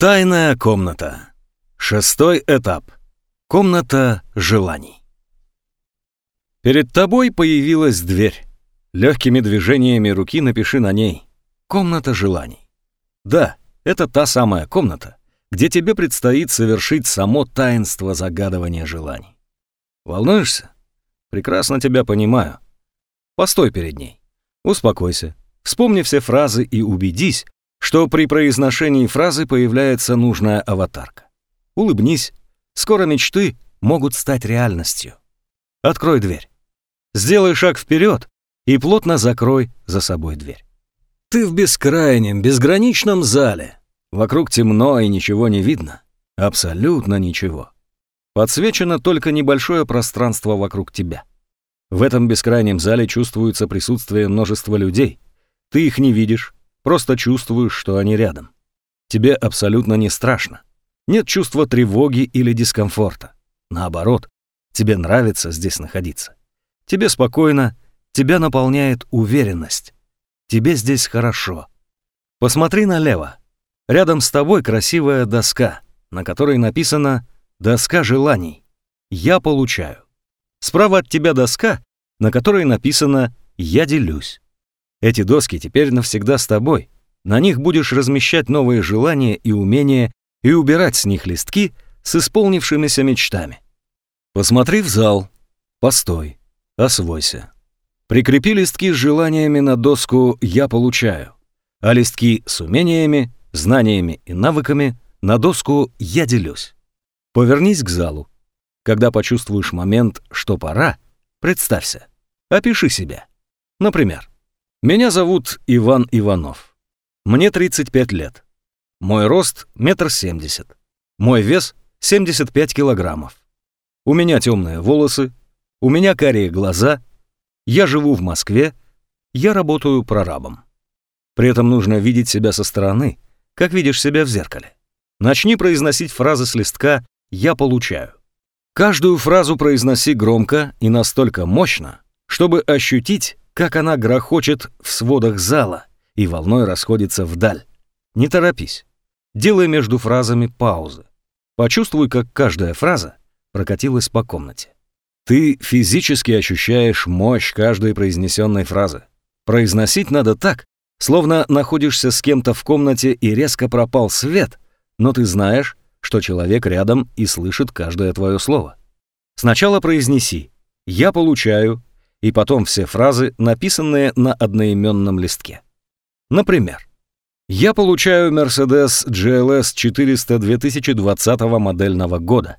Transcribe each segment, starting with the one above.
Тайная комната. Шестой этап. Комната желаний. Перед тобой появилась дверь. Легкими движениями руки напиши на ней «Комната желаний». Да, это та самая комната, где тебе предстоит совершить само таинство загадывания желаний. Волнуешься? Прекрасно тебя понимаю. Постой перед ней. Успокойся. Вспомни все фразы и убедись, что при произношении фразы появляется нужная аватарка. Улыбнись. Скоро мечты могут стать реальностью. Открой дверь. Сделай шаг вперед и плотно закрой за собой дверь. Ты в бескрайнем, безграничном зале. Вокруг темно и ничего не видно. Абсолютно ничего. Подсвечено только небольшое пространство вокруг тебя. В этом бескрайнем зале чувствуется присутствие множества людей. Ты их не видишь, просто чувствуешь, что они рядом. Тебе абсолютно не страшно. Нет чувства тревоги или дискомфорта. Наоборот, тебе нравится здесь находиться. Тебе спокойно, тебя наполняет уверенность. Тебе здесь хорошо. Посмотри налево. Рядом с тобой красивая доска, на которой написано «Доска желаний». Я получаю. Справа от тебя доска, на которой написано «Я делюсь». Эти доски теперь навсегда с тобой. На них будешь размещать новые желания и умения и убирать с них листки с исполнившимися мечтами. Посмотри в зал, постой, освойся. Прикрепи листки с желаниями на доску «Я получаю», а листки с умениями, знаниями и навыками на доску «Я делюсь». Повернись к залу. Когда почувствуешь момент, что пора, представься, опиши себя. Например, меня зовут Иван Иванов. Мне 35 лет. Мой рост — метр семьдесят. Мой вес — 75 килограммов. У меня темные волосы, у меня карие глаза, я живу в Москве, я работаю прорабом. При этом нужно видеть себя со стороны, как видишь себя в зеркале. Начни произносить фразы с листка «я получаю». Каждую фразу произноси громко и настолько мощно, чтобы ощутить, как она грохочет в сводах зала и волной расходится вдаль. Не торопись. Делай между фразами паузы. Почувствуй, как каждая фраза прокатилась по комнате. Ты физически ощущаешь мощь каждой произнесенной фразы. Произносить надо так, словно находишься с кем-то в комнате и резко пропал свет, но ты знаешь, что человек рядом и слышит каждое твое слово. Сначала произнеси «я получаю», и потом все фразы, написанные на одноименном листке. Например, «Я получаю Mercedes GLS 400 2020 модельного года».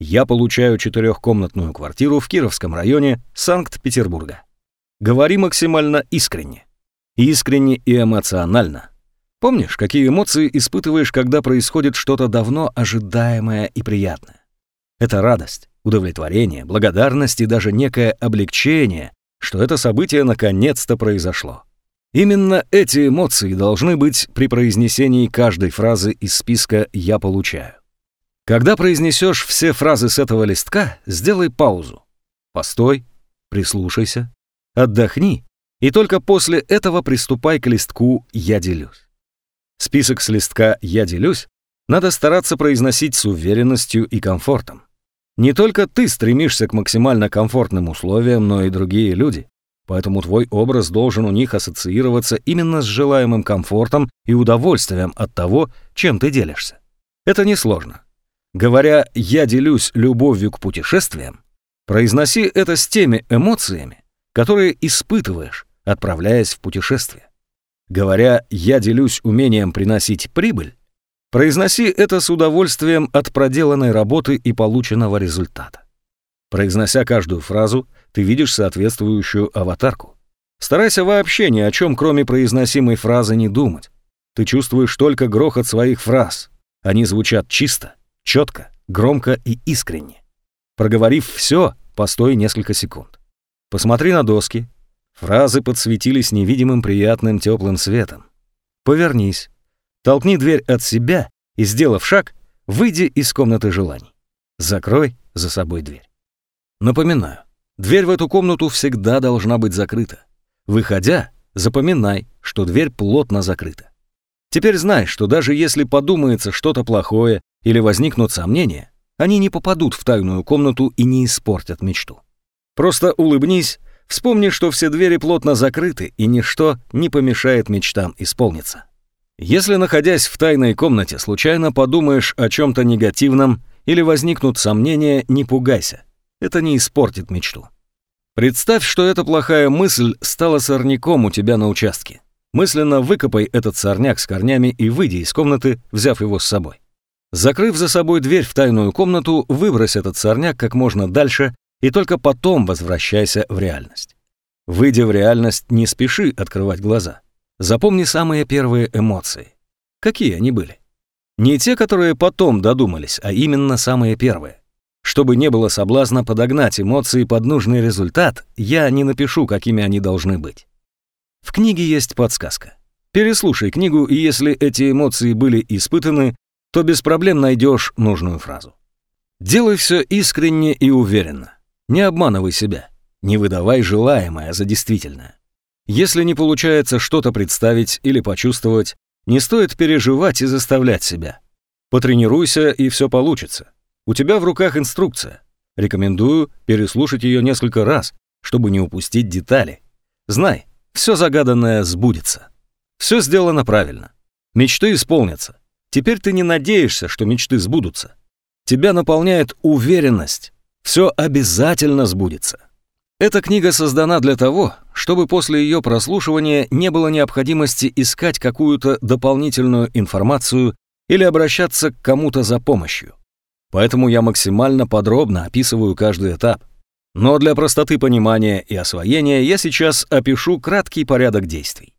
«Я получаю четырехкомнатную квартиру в Кировском районе Санкт-Петербурга». Говори максимально искренне. Искренне и эмоционально. Помнишь, какие эмоции испытываешь, когда происходит что-то давно ожидаемое и приятное? Это радость, удовлетворение, благодарность и даже некое облегчение, что это событие наконец-то произошло. Именно эти эмоции должны быть при произнесении каждой фразы из списка «я получаю». Когда произнесешь все фразы с этого листка, сделай паузу. Постой, прислушайся, отдохни, и только после этого приступай к листку «я делюсь». Список с листка «я делюсь» надо стараться произносить с уверенностью и комфортом. Не только ты стремишься к максимально комфортным условиям, но и другие люди. Поэтому твой образ должен у них ассоциироваться именно с желаемым комфортом и удовольствием от того, чем ты делишься. Это несложно. Говоря «я делюсь любовью к путешествиям», произноси это с теми эмоциями, которые испытываешь, отправляясь в путешествие. Говоря «я делюсь умением приносить прибыль», Произноси это с удовольствием от проделанной работы и полученного результата. Произнося каждую фразу, ты видишь соответствующую аватарку. Старайся вообще ни о чем, кроме произносимой фразы, не думать. Ты чувствуешь только грохот своих фраз. Они звучат чисто, четко, громко и искренне. Проговорив все, постой несколько секунд. Посмотри на доски. Фразы подсветились невидимым приятным теплым светом. Повернись. Толкни дверь от себя и, сделав шаг, выйди из комнаты желаний. Закрой за собой дверь. Напоминаю, дверь в эту комнату всегда должна быть закрыта. Выходя, запоминай, что дверь плотно закрыта. Теперь знай, что даже если подумается что-то плохое или возникнут сомнения, они не попадут в тайную комнату и не испортят мечту. Просто улыбнись, вспомни, что все двери плотно закрыты и ничто не помешает мечтам исполниться. Если, находясь в тайной комнате, случайно подумаешь о чем-то негативном или возникнут сомнения, не пугайся. Это не испортит мечту. Представь, что эта плохая мысль стала сорняком у тебя на участке. Мысленно выкопай этот сорняк с корнями и выйди из комнаты, взяв его с собой. Закрыв за собой дверь в тайную комнату, выбрось этот сорняк как можно дальше и только потом возвращайся в реальность. Выйдя в реальность, не спеши открывать глаза. Запомни самые первые эмоции. Какие они были? Не те, которые потом додумались, а именно самые первые. Чтобы не было соблазна подогнать эмоции под нужный результат, я не напишу, какими они должны быть. В книге есть подсказка. Переслушай книгу, и если эти эмоции были испытаны, то без проблем найдешь нужную фразу. Делай все искренне и уверенно. Не обманывай себя. Не выдавай желаемое за действительное. Если не получается что-то представить или почувствовать, не стоит переживать и заставлять себя. Потренируйся, и все получится. У тебя в руках инструкция. Рекомендую переслушать ее несколько раз, чтобы не упустить детали. Знай, все загаданное сбудется. Все сделано правильно. Мечты исполнятся. Теперь ты не надеешься, что мечты сбудутся. Тебя наполняет уверенность. Все обязательно сбудется. Эта книга создана для того, чтобы после ее прослушивания не было необходимости искать какую-то дополнительную информацию или обращаться к кому-то за помощью. Поэтому я максимально подробно описываю каждый этап. Но для простоты понимания и освоения я сейчас опишу краткий порядок действий.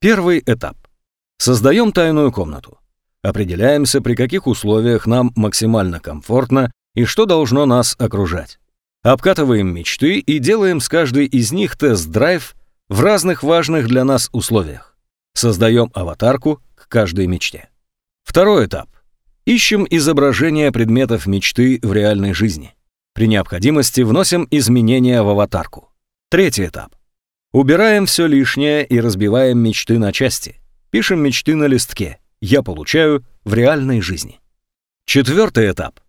Первый этап. Создаем тайную комнату. Определяемся, при каких условиях нам максимально комфортно и что должно нас окружать. Обкатываем мечты и делаем с каждой из них тест-драйв в разных важных для нас условиях. Создаем аватарку к каждой мечте. Второй этап. Ищем изображения предметов мечты в реальной жизни. При необходимости вносим изменения в аватарку. Третий этап. Убираем все лишнее и разбиваем мечты на части. Пишем мечты на листке. Я получаю в реальной жизни. Четвертый этап.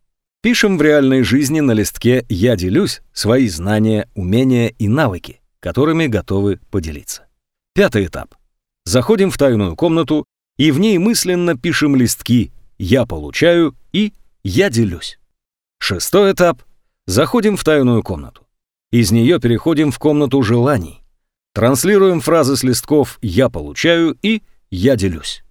Пишем в реальной жизни на листке «Я делюсь» свои знания, умения и навыки, которыми готовы поделиться. Пятый этап. Заходим в тайную комнату и в ней мысленно пишем листки «Я получаю» и «Я делюсь». Шестой этап. Заходим в тайную комнату. Из нее переходим в комнату желаний. Транслируем фразы с листков «Я получаю» и «Я делюсь».